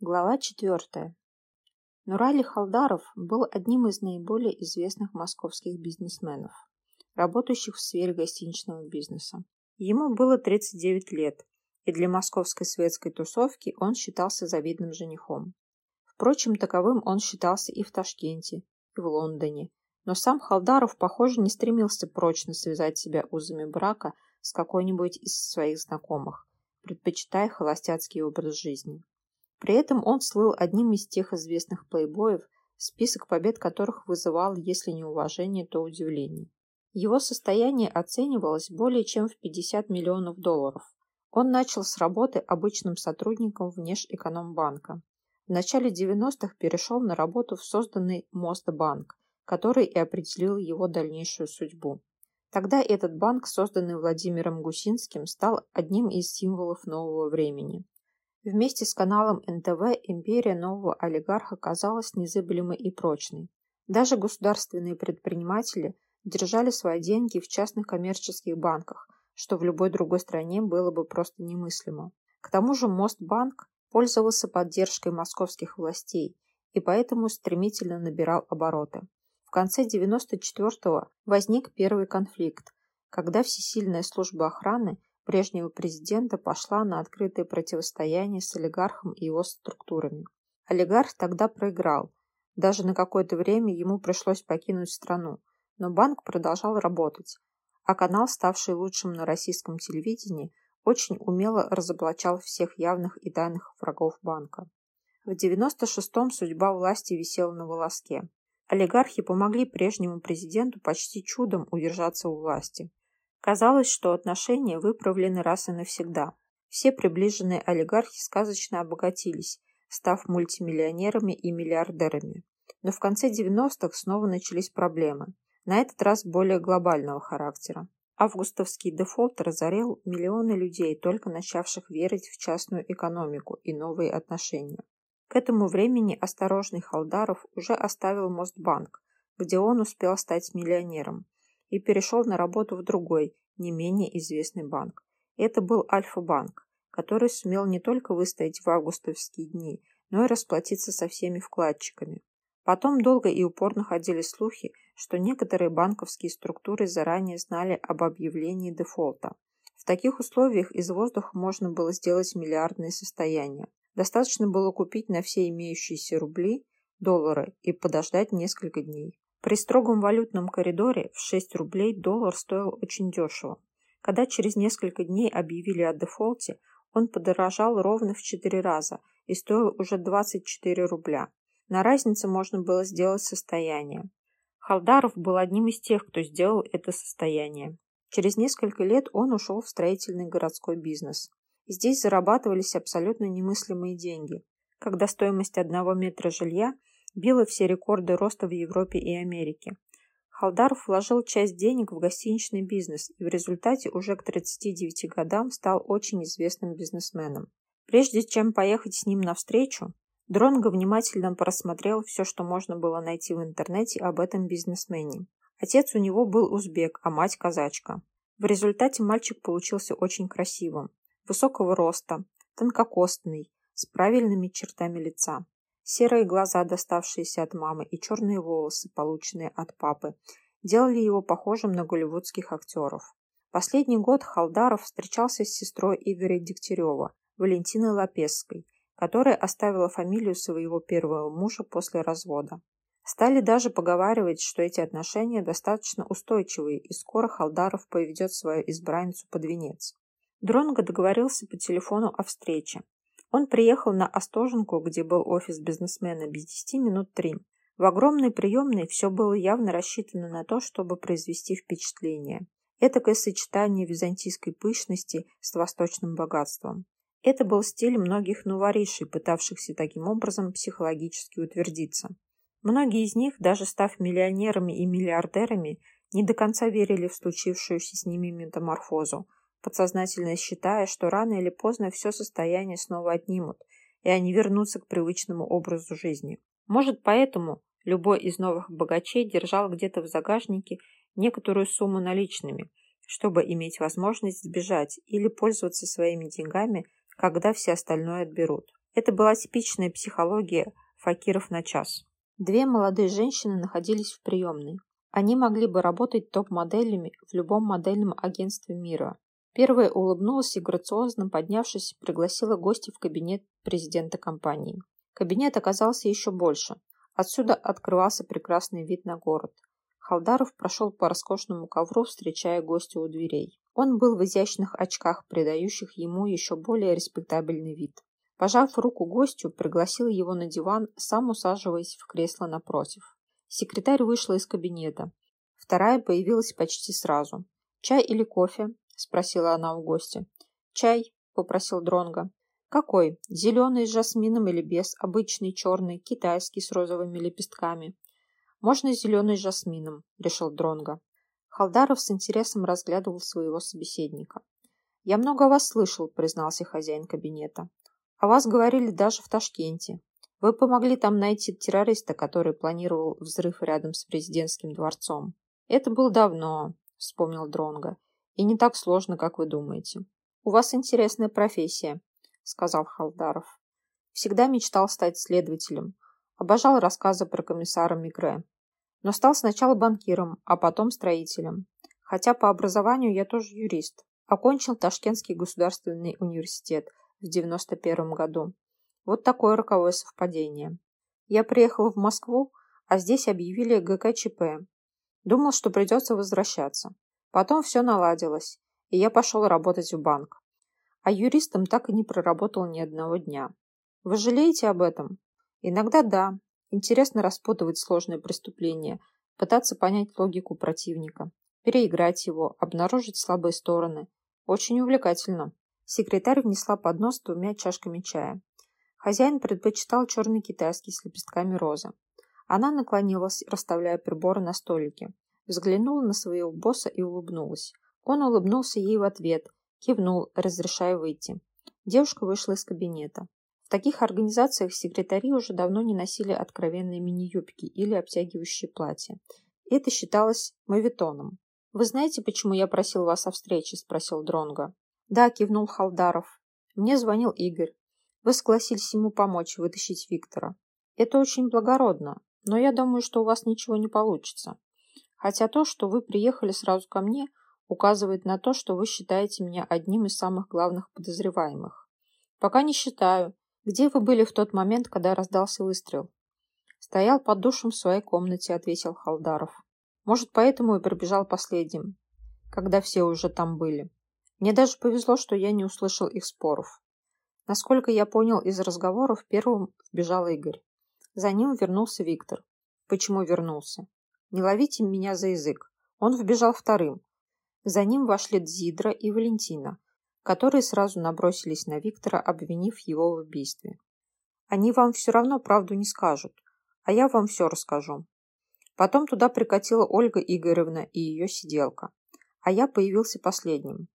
Глава четвертая. Нурали Халдаров был одним из наиболее известных московских бизнесменов, работающих в сфере гостиничного бизнеса. Ему было 39 лет, и для московской светской тусовки он считался завидным женихом. Впрочем, таковым он считался и в Ташкенте, и в Лондоне, но сам Халдаров, похоже, не стремился прочно связать себя узами брака с какой-нибудь из своих знакомых, предпочитая холостяцкий образ жизни. При этом он слыл одним из тех известных плейбоев, список побед которых вызывал, если не уважение, то удивление. Его состояние оценивалось более чем в 50 миллионов долларов. Он начал с работы обычным сотрудником Внешэкономбанка. В начале 90-х перешел на работу в созданный Мостбанк, который и определил его дальнейшую судьбу. Тогда этот банк, созданный Владимиром Гусинским, стал одним из символов нового времени. Вместе с каналом НТВ империя нового олигарха казалась незыблемой и прочной. Даже государственные предприниматели держали свои деньги в частных коммерческих банках, что в любой другой стране было бы просто немыслимо. К тому же Мостбанк пользовался поддержкой московских властей и поэтому стремительно набирал обороты. В конце 94-го возник первый конфликт, когда всесильная служба охраны прежнего президента пошла на открытое противостояние с олигархом и его структурами. Олигарх тогда проиграл. Даже на какое-то время ему пришлось покинуть страну, но банк продолжал работать, а канал, ставший лучшим на российском телевидении, очень умело разоблачал всех явных и тайных врагов банка. В 96-м судьба власти висела на волоске. Олигархи помогли прежнему президенту почти чудом удержаться у власти. Казалось, что отношения выправлены раз и навсегда. Все приближенные олигархи сказочно обогатились, став мультимиллионерами и миллиардерами. Но в конце 90-х снова начались проблемы, на этот раз более глобального характера. Августовский дефолт разорил миллионы людей, только начавших верить в частную экономику и новые отношения. К этому времени осторожный Халдаров уже оставил Мостбанк, где он успел стать миллионером, и перешел на работу в другой, не менее известный банк. Это был Альфа-банк, который сумел не только выстоять в августовские дни, но и расплатиться со всеми вкладчиками. Потом долго и упорно ходили слухи, что некоторые банковские структуры заранее знали об объявлении дефолта. В таких условиях из воздуха можно было сделать миллиардные состояния. Достаточно было купить на все имеющиеся рубли, доллары и подождать несколько дней. При строгом валютном коридоре в 6 рублей доллар стоил очень дешево. Когда через несколько дней объявили о дефолте, он подорожал ровно в 4 раза и стоил уже 24 рубля. На разнице можно было сделать состояние. Халдаров был одним из тех, кто сделал это состояние. Через несколько лет он ушел в строительный городской бизнес. Здесь зарабатывались абсолютно немыслимые деньги. Когда стоимость одного метра жилья била все рекорды роста в Европе и Америке. Халдаров вложил часть денег в гостиничный бизнес и в результате уже к 39 годам стал очень известным бизнесменом. Прежде чем поехать с ним навстречу, Дронго внимательно просмотрел все, что можно было найти в интернете об этом бизнесмене. Отец у него был узбек, а мать казачка. В результате мальчик получился очень красивым, высокого роста, тонкокостный, с правильными чертами лица. Серые глаза, доставшиеся от мамы, и черные волосы, полученные от папы, делали его похожим на голливудских актеров. Последний год Халдаров встречался с сестрой Игоря Дегтярева, Валентиной Лапесской, которая оставила фамилию своего первого мужа после развода. Стали даже поговаривать, что эти отношения достаточно устойчивые, и скоро Халдаров поведет свою избранницу под венец. Дронго договорился по телефону о встрече. Он приехал на Остоженку, где был офис бизнесмена, без десяти минут три. В огромной приемной все было явно рассчитано на то, чтобы произвести впечатление. Этакое сочетание византийской пышности с восточным богатством. Это был стиль многих новоришей, пытавшихся таким образом психологически утвердиться. Многие из них, даже став миллионерами и миллиардерами, не до конца верили в случившуюся с ними метаморфозу, подсознательно считая, что рано или поздно все состояние снова отнимут, и они вернутся к привычному образу жизни. Может, поэтому любой из новых богачей держал где-то в загашнике некоторую сумму наличными, чтобы иметь возможность сбежать или пользоваться своими деньгами, когда все остальное отберут. Это была типичная психология факиров на час. Две молодые женщины находились в приемной. Они могли бы работать топ-моделями в любом модельном агентстве мира. Первая улыбнулась и грациозно поднявшись, пригласила гостя в кабинет президента компании. Кабинет оказался еще больше. Отсюда открывался прекрасный вид на город. Халдаров прошел по роскошному ковру, встречая гостя у дверей. Он был в изящных очках, придающих ему еще более респектабельный вид. Пожав руку гостю, пригласил его на диван, сам усаживаясь в кресло напротив. Секретарь вышла из кабинета. Вторая появилась почти сразу. «Чай или кофе?» – спросила она у гостя. «Чай», – попросил Дронго. «Какой? Зеленый с жасмином или без? Обычный, черный, китайский с розовыми лепестками?» «Можно зеленый с жасмином», – решил Дронго. Халдаров с интересом разглядывал своего собеседника. «Я много о вас слышал», – признался хозяин кабинета. «О вас говорили даже в Ташкенте. Вы помогли там найти террориста, который планировал взрыв рядом с президентским дворцом. Это было давно, вспомнил Дронга. И не так сложно, как вы думаете. У вас интересная профессия, сказал Халдаров. Всегда мечтал стать следователем. Обожал рассказы про комиссара Мигре. Но стал сначала банкиром, а потом строителем. Хотя по образованию я тоже юрист. Окончил Ташкентский государственный университет в 91 году. Вот такое роковое совпадение. Я приехал в Москву, а здесь объявили ГКЧП. Думал, что придется возвращаться. Потом все наладилось, и я пошел работать в банк. А юристом так и не проработал ни одного дня. Вы жалеете об этом? Иногда да. Интересно распутывать сложные преступления, пытаться понять логику противника, переиграть его, обнаружить слабые стороны. Очень увлекательно. Секретарь внесла поднос с двумя чашками чая. Хозяин предпочитал черный китайский с лепестками розы. Она наклонилась, расставляя приборы на столике. Взглянула на своего босса и улыбнулась. Он улыбнулся ей в ответ, кивнул, разрешая выйти. Девушка вышла из кабинета. В таких организациях секретари уже давно не носили откровенные мини-юбки или обтягивающие платья. Это считалось мавитоном. «Вы знаете, почему я просил вас о встрече?» – спросил Дронга. «Да», – кивнул Халдаров. «Мне звонил Игорь. Вы согласились ему помочь вытащить Виктора. Это очень благородно, но я думаю, что у вас ничего не получится. Хотя то, что вы приехали сразу ко мне, указывает на то, что вы считаете меня одним из самых главных подозреваемых. Пока не считаю. Где вы были в тот момент, когда раздался выстрел? Стоял под душем в своей комнате, ответил Халдаров. Может, поэтому и прибежал последним, когда все уже там были. Мне даже повезло, что я не услышал их споров. Насколько я понял из разговоров, первым вбежал Игорь. За ним вернулся Виктор. Почему вернулся? Не ловите меня за язык. Он вбежал вторым. За ним вошли Дзидра и Валентина, которые сразу набросились на Виктора, обвинив его в убийстве. Они вам все равно правду не скажут, а я вам все расскажу. Потом туда прикатила Ольга Игоревна и ее сиделка, а я появился последним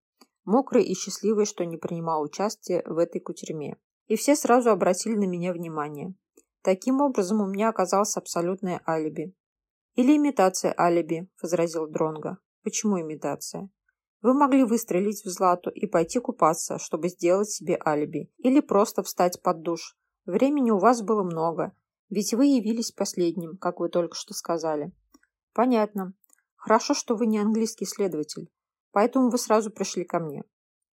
мокрый и счастливый, что не принимал участия в этой кутерьме. И все сразу обратили на меня внимание. Таким образом, у меня оказалось абсолютное алиби. «Или имитация алиби», – возразил Дронга. «Почему имитация?» Вы могли выстрелить в Злату и пойти купаться, чтобы сделать себе алиби. Или просто встать под душ. Времени у вас было много, ведь вы явились последним, как вы только что сказали. Понятно. Хорошо, что вы не английский следователь. Поэтому вы сразу пришли ко мне.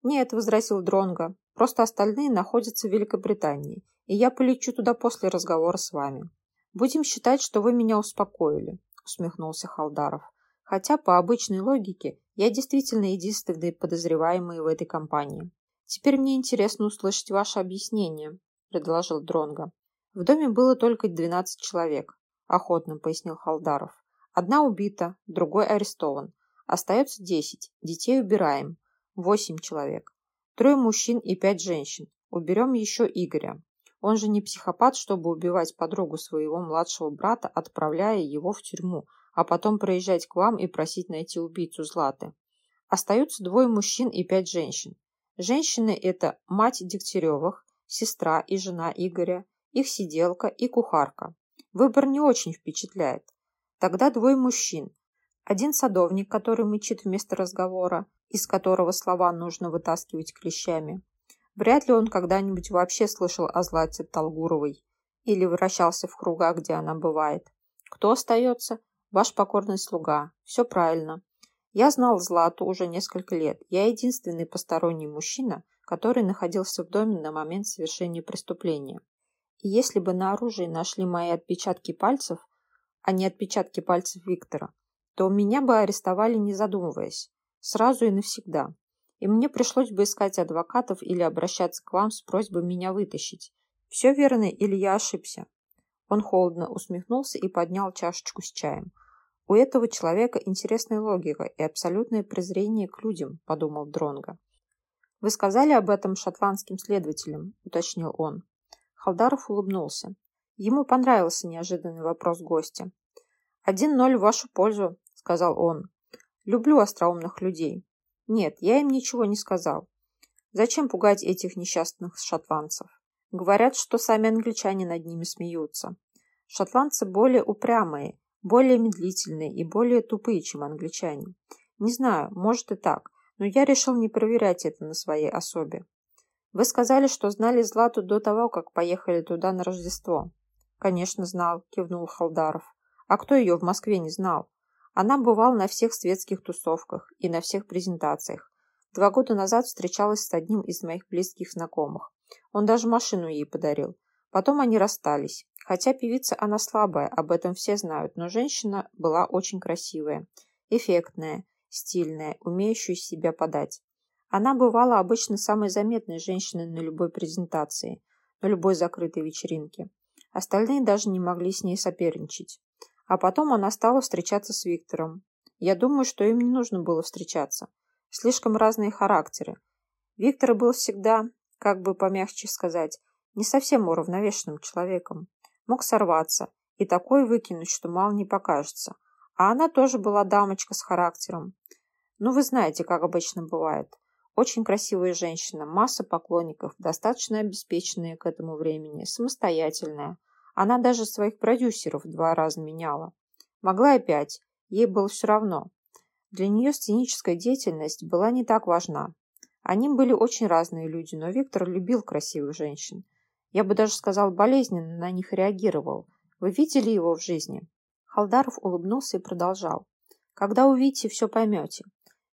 Нет, возразил Дронго. Просто остальные находятся в Великобритании, и я полечу туда после разговора с вами. Будем считать, что вы меня успокоили, усмехнулся Халдаров. Хотя по обычной логике я действительно единственный подозреваемый в этой компании. Теперь мне интересно услышать ваше объяснение, предложил Дронго. В доме было только 12 человек, охотно пояснил Халдаров. Одна убита, другой арестован. Остается десять. Детей убираем. Восемь человек. Трое мужчин и пять женщин. Уберем еще Игоря. Он же не психопат, чтобы убивать подругу своего младшего брата, отправляя его в тюрьму, а потом приезжать к вам и просить найти убийцу Златы. Остаются двое мужчин и пять женщин. Женщины – это мать Дегтяревых, сестра и жена Игоря, их сиделка и кухарка. Выбор не очень впечатляет. Тогда двое мужчин, один садовник, который мычит вместо разговора, из которого слова нужно вытаскивать клещами. Вряд ли он когда-нибудь вообще слышал о Злате Толгуровой или вращался в кругах, где она бывает. Кто остается? Ваш покорный слуга. Все правильно. Я знал Злату уже несколько лет. Я единственный посторонний мужчина, который находился в доме на момент совершения преступления. И если бы на оружии нашли мои отпечатки пальцев, а не отпечатки пальцев Виктора, то меня бы арестовали не задумываясь, сразу и навсегда. И мне пришлось бы искать адвокатов или обращаться к вам с просьбой меня вытащить. Все верно или я ошибся? Он холодно усмехнулся и поднял чашечку с чаем. У этого человека интересная логика и абсолютное презрение к людям, подумал Дронга. Вы сказали об этом шотландским следователям, уточнил он. Халдаров улыбнулся. Ему понравился неожиданный вопрос гостя. «Один ноль в вашу пользу», — сказал он. «Люблю остроумных людей. Нет, я им ничего не сказал. Зачем пугать этих несчастных шотландцев? Говорят, что сами англичане над ними смеются. Шотландцы более упрямые, более медлительные и более тупые, чем англичане. Не знаю, может и так, но я решил не проверять это на своей особе. Вы сказали, что знали Злату до того, как поехали туда на Рождество. Конечно, знал, кивнул Халдаров. А кто ее в Москве не знал? Она бывала на всех светских тусовках и на всех презентациях. Два года назад встречалась с одним из моих близких знакомых. Он даже машину ей подарил. Потом они расстались. Хотя певица она слабая, об этом все знают, но женщина была очень красивая, эффектная, стильная, умеющая себя подать. Она бывала обычно самой заметной женщиной на любой презентации, на любой закрытой вечеринке. Остальные даже не могли с ней соперничать. А потом она стала встречаться с Виктором. Я думаю, что им не нужно было встречаться. Слишком разные характеры. Виктор был всегда как бы помягче сказать, не совсем уравновешенным человеком. Мог сорваться и такой выкинуть, что мало не покажется. А она тоже была дамочка с характером. Ну, вы знаете, как обычно бывает. Очень красивая женщина, масса поклонников, достаточно обеспеченная к этому времени, самостоятельная. Она даже своих продюсеров два раза меняла. Могла и пять, ей было все равно. Для нее сценическая деятельность была не так важна. Они были очень разные люди, но Виктор любил красивых женщин. Я бы даже сказал, болезненно на них реагировал. Вы видели его в жизни?» Халдаров улыбнулся и продолжал. «Когда увидите, все поймете.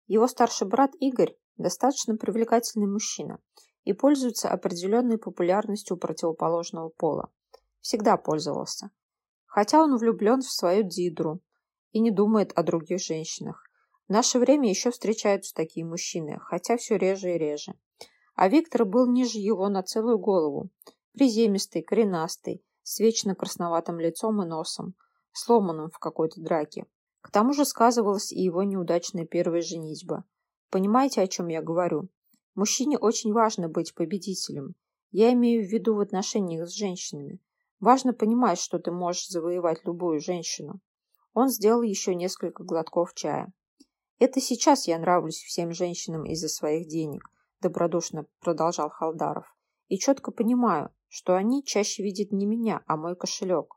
Его старший брат Игорь достаточно привлекательный мужчина и пользуется определенной популярностью у противоположного пола. Всегда пользовался. Хотя он влюблен в свою Дидру и не думает о других женщинах. В наше время еще встречаются такие мужчины, хотя все реже и реже. А Виктор был ниже его на целую голову. Приземистый, коренастый, с вечно красноватым лицом и носом, сломанным в какой-то драке. К тому же сказывалась и его неудачная первая женитьба. Понимаете, о чем я говорю? Мужчине очень важно быть победителем. Я имею в виду в отношениях с женщинами. Важно понимать, что ты можешь завоевать любую женщину. Он сделал еще несколько глотков чая. Это сейчас я нравлюсь всем женщинам из-за своих денег, добродушно продолжал Халдаров. И четко понимаю, что они чаще видят не меня, а мой кошелек.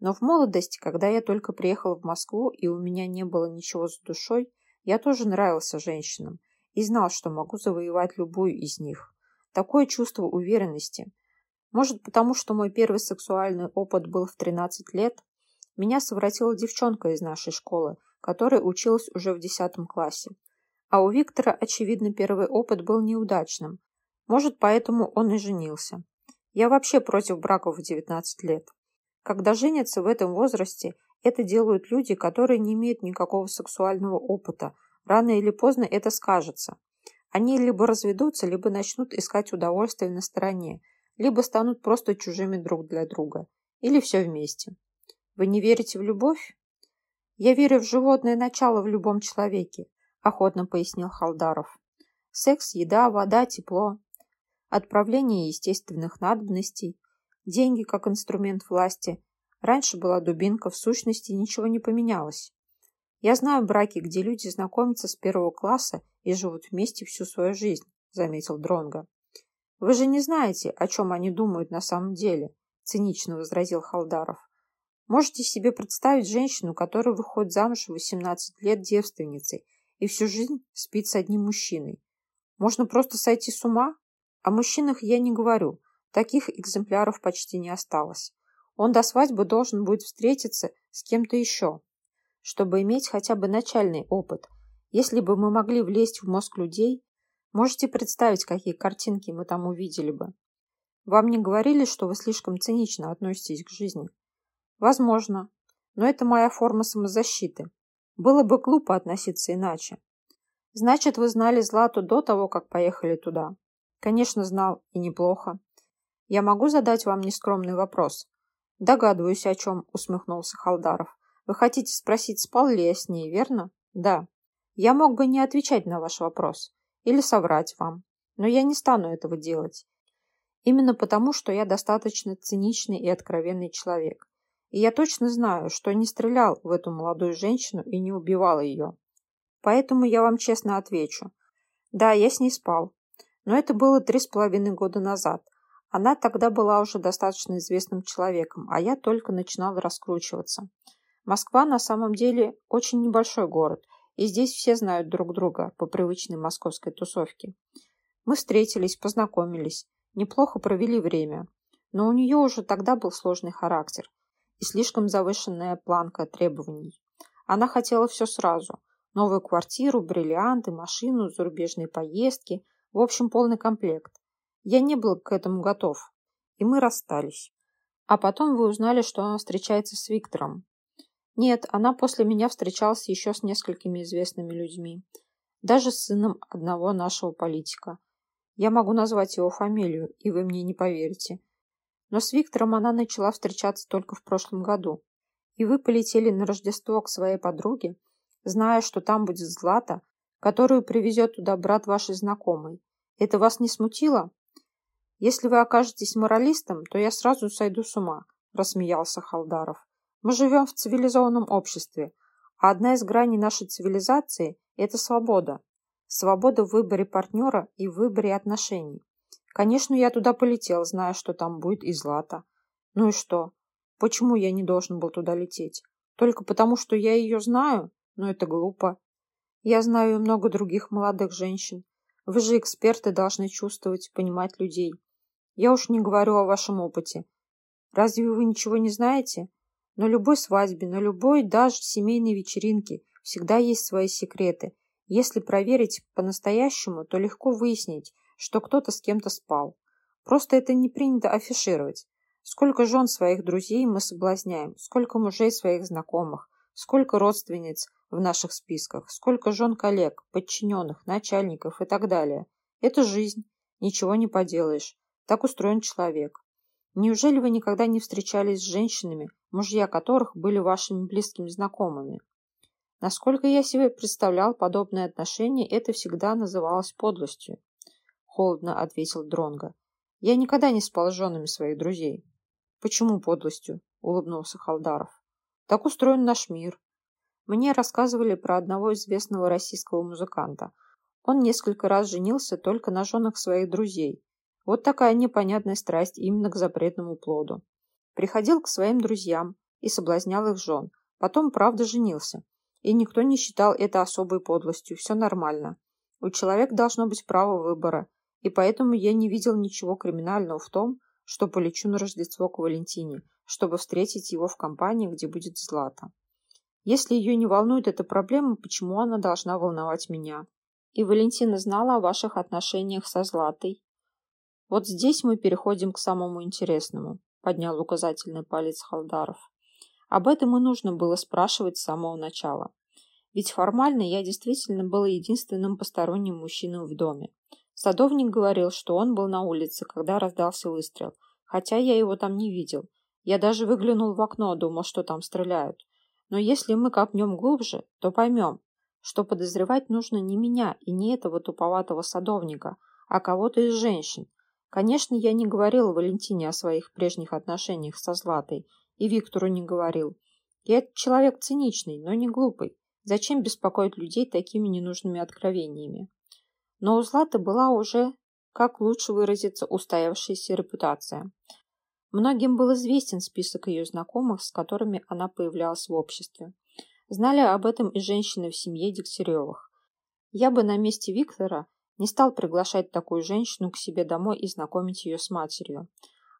Но в молодости, когда я только приехала в Москву и у меня не было ничего с душой, я тоже нравился женщинам и знал, что могу завоевать любую из них. Такое чувство уверенности. Может, потому что мой первый сексуальный опыт был в 13 лет? Меня совратила девчонка из нашей школы – которая училась уже в десятом классе. А у Виктора, очевидно, первый опыт был неудачным. Может, поэтому он и женился. Я вообще против браков в 19 лет. Когда женятся в этом возрасте, это делают люди, которые не имеют никакого сексуального опыта. Рано или поздно это скажется. Они либо разведутся, либо начнут искать удовольствие на стороне, либо станут просто чужими друг для друга. Или все вместе. Вы не верите в любовь? «Я верю в животное начало в любом человеке», – охотно пояснил Халдаров. «Секс, еда, вода, тепло, отправление естественных надобностей, деньги как инструмент власти. Раньше была дубинка, в сущности ничего не поменялось. Я знаю браки, где люди знакомятся с первого класса и живут вместе всю свою жизнь», – заметил Дронга. «Вы же не знаете, о чем они думают на самом деле», – цинично возразил Халдаров. Можете себе представить женщину, которая выходит замуж в 18 лет девственницей и всю жизнь спит с одним мужчиной. Можно просто сойти с ума? О мужчинах я не говорю. Таких экземпляров почти не осталось. Он до свадьбы должен будет встретиться с кем-то еще, чтобы иметь хотя бы начальный опыт. Если бы мы могли влезть в мозг людей, можете представить, какие картинки мы там увидели бы. Вам не говорили, что вы слишком цинично относитесь к жизни? Возможно, но это моя форма самозащиты. Было бы глупо относиться иначе. Значит, вы знали Злату до того, как поехали туда? Конечно, знал, и неплохо. Я могу задать вам нескромный вопрос? Догадываюсь, о чем, усмехнулся Халдаров. Вы хотите спросить, спал ли я с ней, верно? Да. Я мог бы не отвечать на ваш вопрос или соврать вам, но я не стану этого делать. Именно потому, что я достаточно циничный и откровенный человек. И я точно знаю, что не стрелял в эту молодую женщину и не убивал ее. Поэтому я вам честно отвечу. Да, я с ней спал. Но это было три с половиной года назад. Она тогда была уже достаточно известным человеком, а я только начинала раскручиваться. Москва на самом деле очень небольшой город, и здесь все знают друг друга по привычной московской тусовке. Мы встретились, познакомились, неплохо провели время. Но у нее уже тогда был сложный характер и слишком завышенная планка требований. Она хотела все сразу. Новую квартиру, бриллианты, машину, зарубежные поездки, в общем, полный комплект. Я не был к этому готов, и мы расстались. А потом вы узнали, что она встречается с Виктором. Нет, она после меня встречалась еще с несколькими известными людьми. Даже с сыном одного нашего политика. Я могу назвать его фамилию, и вы мне не поверите. Но с Виктором она начала встречаться только в прошлом году. И вы полетели на Рождество к своей подруге, зная, что там будет Злата, которую привезет туда брат вашей знакомой. Это вас не смутило? Если вы окажетесь моралистом, то я сразу сойду с ума, рассмеялся Халдаров. Мы живем в цивилизованном обществе, а одна из граней нашей цивилизации – это свобода. Свобода в выборе партнера и в выборе отношений. Конечно, я туда полетел, зная, что там будет и Злата. Ну и что? Почему я не должен был туда лететь? Только потому, что я ее знаю? Но это глупо. Я знаю много других молодых женщин. Вы же эксперты должны чувствовать, понимать людей. Я уж не говорю о вашем опыте. Разве вы ничего не знаете? На любой свадьбе, на любой даже семейной вечеринке всегда есть свои секреты. Если проверить по-настоящему, то легко выяснить, что кто-то с кем-то спал. Просто это не принято афишировать. Сколько жен своих друзей мы соблазняем, сколько мужей своих знакомых, сколько родственниц в наших списках, сколько жен коллег, подчиненных, начальников и так далее. Это жизнь, ничего не поделаешь. Так устроен человек. Неужели вы никогда не встречались с женщинами, мужья которых были вашими близкими знакомыми? Насколько я себе представлял подобное отношение, это всегда называлось подлостью. Холодно ответил Дронга. Я никогда не спал с женами своих друзей. Почему подлостью? Улыбнулся Халдаров. Так устроен наш мир. Мне рассказывали про одного известного российского музыканта. Он несколько раз женился только на женах своих друзей, вот такая непонятная страсть именно к запретному плоду. Приходил к своим друзьям и соблазнял их жен. Потом, правда, женился. И никто не считал это особой подлостью. Все нормально. У человека должно быть право выбора. И поэтому я не видел ничего криминального в том, что полечу на Рождество к Валентине, чтобы встретить его в компании, где будет Злата. Если ее не волнует эта проблема, почему она должна волновать меня? И Валентина знала о ваших отношениях со Златой, вот здесь мы переходим к самому интересному, поднял указательный палец Халдаров. Об этом и нужно было спрашивать с самого начала. Ведь формально я действительно был единственным посторонним мужчиной в доме. Садовник говорил, что он был на улице, когда раздался выстрел, хотя я его там не видел. Я даже выглянул в окно, думал, что там стреляют. Но если мы копнем глубже, то поймем, что подозревать нужно не меня и не этого туповатого садовника, а кого-то из женщин, Конечно, я не говорил Валентине о своих прежних отношениях со Златой, и Виктору не говорил. Я человек циничный, но не глупый. Зачем беспокоить людей такими ненужными откровениями? Но у Златы была уже, как лучше выразиться, устоявшаяся репутация. Многим был известен список ее знакомых, с которыми она появлялась в обществе. Знали об этом и женщины в семье Дегтяревых. Я бы на месте Виктора Не стал приглашать такую женщину к себе домой и знакомить ее с матерью.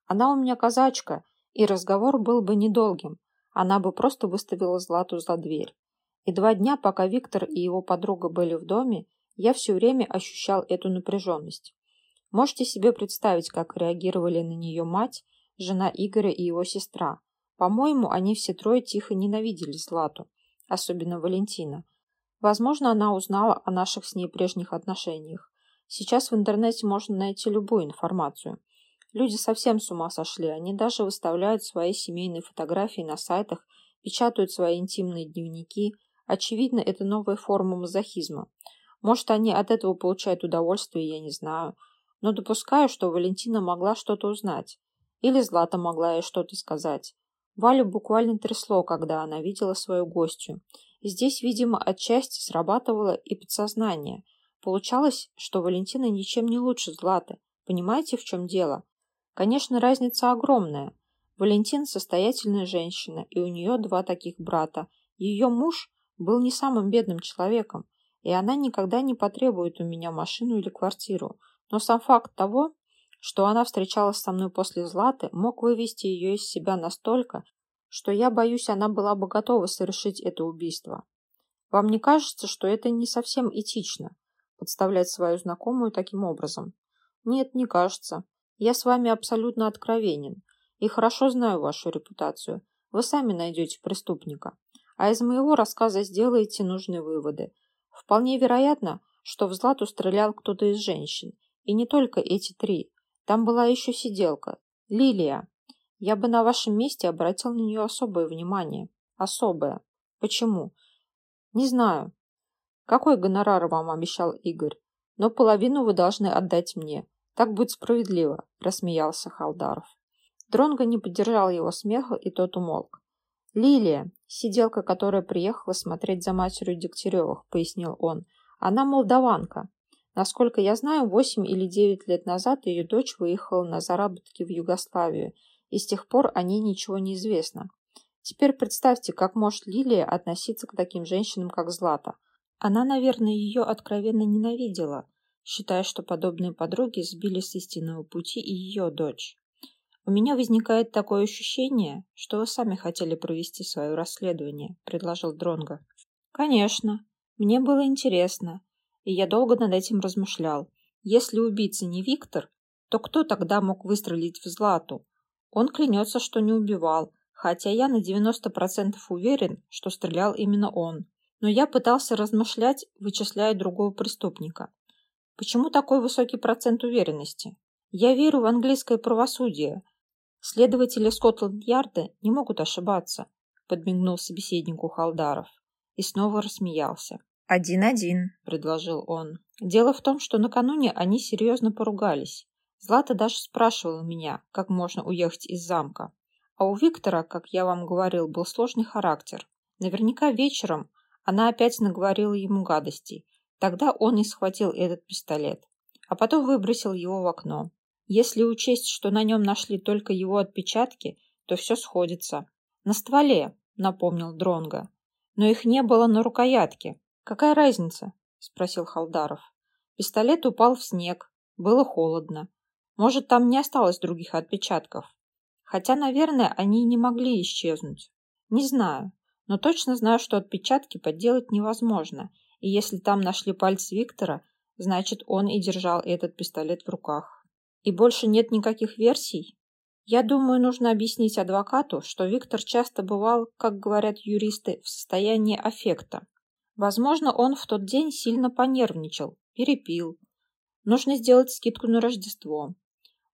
Она у меня казачка, и разговор был бы недолгим. Она бы просто выставила Злату за дверь. И два дня, пока Виктор и его подруга были в доме, я все время ощущал эту напряженность. Можете себе представить, как реагировали на нее мать, жена Игоря и его сестра. По-моему, они все трое тихо ненавидели Злату, особенно Валентина. Возможно, она узнала о наших с ней прежних отношениях. Сейчас в интернете можно найти любую информацию. Люди совсем с ума сошли, они даже выставляют свои семейные фотографии на сайтах, печатают свои интимные дневники. Очевидно, это новая форма мазохизма. Может, они от этого получают удовольствие, я не знаю. Но допускаю, что Валентина могла что-то узнать. Или Злата могла ей что-то сказать. Валю буквально трясло, когда она видела свою гостью. И здесь, видимо, отчасти срабатывало и подсознание. Получалось, что Валентина ничем не лучше Златы. Понимаете, в чем дело? Конечно, разница огромная. Валентина состоятельная женщина, и у нее два таких брата. Ее муж был не самым бедным человеком, и она никогда не потребует у меня машину или квартиру. Но сам факт того, что она встречалась со мной после Златы, мог вывести ее из себя настолько, что я боюсь, она была бы готова совершить это убийство. Вам не кажется, что это не совсем этично, подставлять свою знакомую таким образом? Нет, не кажется. Я с вами абсолютно откровенен и хорошо знаю вашу репутацию. Вы сами найдете преступника. А из моего рассказа сделаете нужные выводы. Вполне вероятно, что в Злату стрелял кто-то из женщин. И не только эти три. Там была еще сиделка. Лилия. Я бы на вашем месте обратил на нее особое внимание. Особое. Почему? Не знаю. Какой гонорар вам обещал Игорь? Но половину вы должны отдать мне. Так будет справедливо, рассмеялся Халдаров. Дронго не поддержал его смеха, и тот умолк. Лилия, сиделка, которая приехала смотреть за матерью Дегтяревых, пояснил он. Она молдаванка. Насколько я знаю, восемь или девять лет назад ее дочь выехала на заработки в Югославию, и с тех пор о ней ничего не известно. Теперь представьте, как может Лилия относиться к таким женщинам, как Злата. Она, наверное, ее откровенно ненавидела, считая, что подобные подруги сбили с истинного пути и ее дочь. У меня возникает такое ощущение, что вы сами хотели провести свое расследование, предложил Дронго. Конечно, мне было интересно, и я долго над этим размышлял. Если убийца не Виктор, то кто тогда мог выстрелить в Злату? Он клянется, что не убивал, хотя я на 90% уверен, что стрелял именно он. Но я пытался размышлять, вычисляя другого преступника. Почему такой высокий процент уверенности? Я верю в английское правосудие. Следователи Скотланд-Ярда не могут ошибаться, подмигнул собеседнику Халдаров и снова рассмеялся. «Один-один», — предложил он. Дело в том, что накануне они серьезно поругались. Злата даже спрашивала меня, как можно уехать из замка. А у Виктора, как я вам говорил, был сложный характер. Наверняка вечером она опять наговорила ему гадостей. Тогда он и схватил этот пистолет. А потом выбросил его в окно. Если учесть, что на нем нашли только его отпечатки, то все сходится. На стволе, напомнил Дронга, но их не было на рукоятке. «Какая разница?» – спросил Халдаров. Пистолет упал в снег. Было холодно. Может, там не осталось других отпечатков. Хотя, наверное, они не могли исчезнуть. Не знаю, но точно знаю, что отпечатки подделать невозможно, и если там нашли пальцы Виктора, значит, он и держал этот пистолет в руках. И больше нет никаких версий? Я думаю, нужно объяснить адвокату, что Виктор часто бывал, как говорят юристы, в состоянии аффекта. Возможно, он в тот день сильно понервничал, перепил. Нужно сделать скидку на Рождество.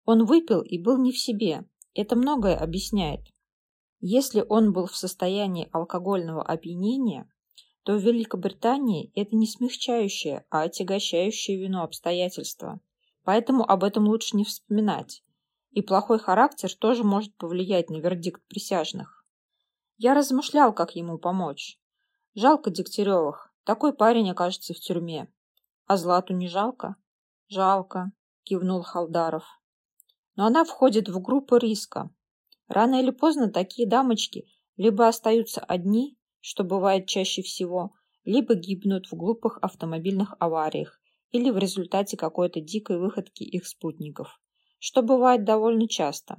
Он выпил и был не в себе. Это многое объясняет. Если он был в состоянии алкогольного опьянения, то в Великобритании это не смягчающее, а отягощающее вину обстоятельства. Поэтому об этом лучше не вспоминать. И плохой характер тоже может повлиять на вердикт присяжных. Я размышлял, как ему помочь. Жалко Дегтяревых. Такой парень окажется в тюрьме. А Злату не жалко? Жалко, кивнул Халдаров. Но она входит в группу риска. Рано или поздно такие дамочки либо остаются одни, что бывает чаще всего, либо гибнут в глупых автомобильных авариях или в результате какой-то дикой выходки их спутников, что бывает довольно часто.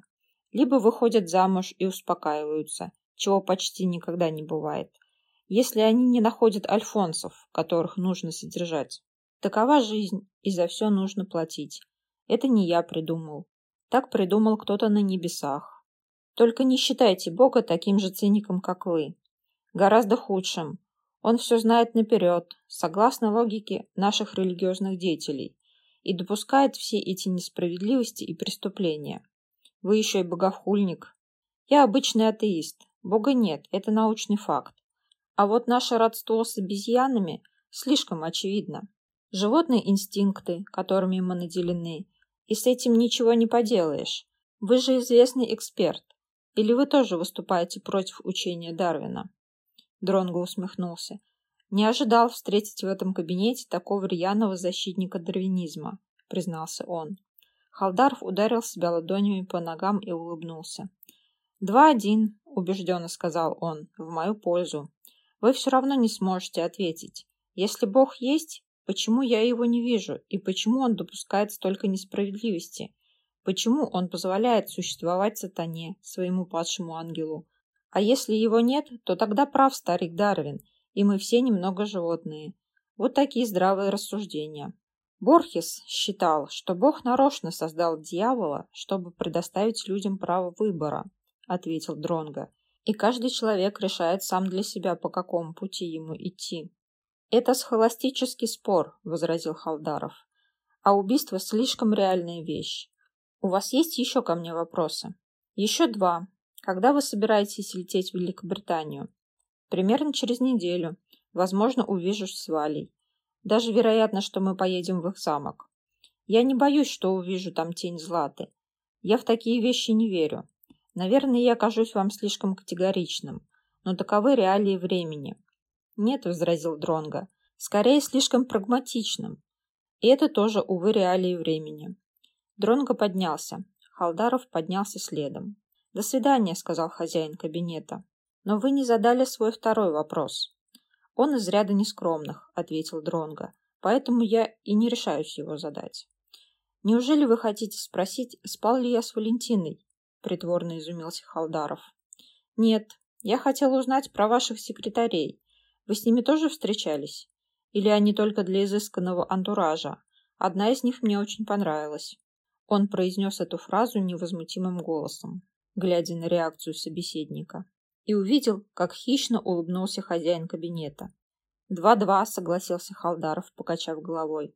Либо выходят замуж и успокаиваются, чего почти никогда не бывает, если они не находят альфонсов, которых нужно содержать. Такова жизнь, и за все нужно платить. Это не я придумал. Так придумал кто-то на небесах. Только не считайте Бога таким же циником, как вы. Гораздо худшим. Он все знает наперед, согласно логике наших религиозных деятелей, и допускает все эти несправедливости и преступления. Вы еще и богохульник. Я обычный атеист. Бога нет, это научный факт. А вот наше родство с обезьянами слишком очевидно. Животные инстинкты, которыми мы наделены, и с этим ничего не поделаешь. Вы же известный эксперт. Или вы тоже выступаете против учения Дарвина? Дронго усмехнулся. Не ожидал встретить в этом кабинете такого рьяного защитника дарвинизма, признался он. Халдаров ударил себя ладонями по ногам и улыбнулся. «Два один», — убежденно сказал он, — «в мою пользу. Вы все равно не сможете ответить. Если Бог есть, почему я его не вижу, и почему он допускает столько несправедливости? Почему он позволяет существовать сатане, своему падшему ангелу? А если его нет, то тогда прав старик Дарвин, и мы все немного животные. Вот такие здравые рассуждения. Борхес считал, что Бог нарочно создал дьявола, чтобы предоставить людям право выбора, ответил Дронга. И каждый человек решает сам для себя, по какому пути ему идти. Это схоластический спор, возразил Халдаров. А убийство слишком реальная вещь. У вас есть еще ко мне вопросы? Еще два. Когда вы собираетесь лететь в Великобританию? Примерно через неделю. Возможно, увижусь с Валей. Даже вероятно, что мы поедем в их замок. Я не боюсь, что увижу там тень Златы. Я в такие вещи не верю. Наверное, я окажусь вам слишком категоричным, но таковы реалии времени. Нет, возразил Дронга, скорее слишком прагматичным. И это тоже, увы, реалии времени. Дронго поднялся. Халдаров поднялся следом. «До свидания», — сказал хозяин кабинета. «Но вы не задали свой второй вопрос». «Он из ряда нескромных», — ответил Дронго, «поэтому я и не решаюсь его задать». «Неужели вы хотите спросить, спал ли я с Валентиной?» — притворно изумился Халдаров. «Нет, я хотел узнать про ваших секретарей. Вы с ними тоже встречались? Или они только для изысканного антуража? Одна из них мне очень понравилась». Он произнес эту фразу невозмутимым голосом, глядя на реакцию собеседника, и увидел, как хищно улыбнулся хозяин кабинета. «Два-два», — согласился Халдаров, покачав головой.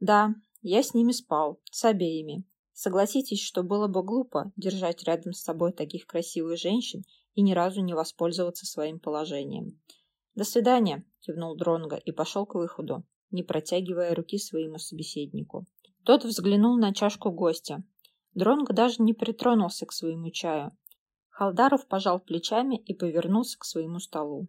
«Да, я с ними спал, с обеими. Согласитесь, что было бы глупо держать рядом с собой таких красивых женщин и ни разу не воспользоваться своим положением. «До свидания», — кивнул Дронго и пошел к выходу, не протягивая руки своему собеседнику. Тот взглянул на чашку гостя. Дронго даже не притронулся к своему чаю. Халдаров пожал плечами и повернулся к своему столу.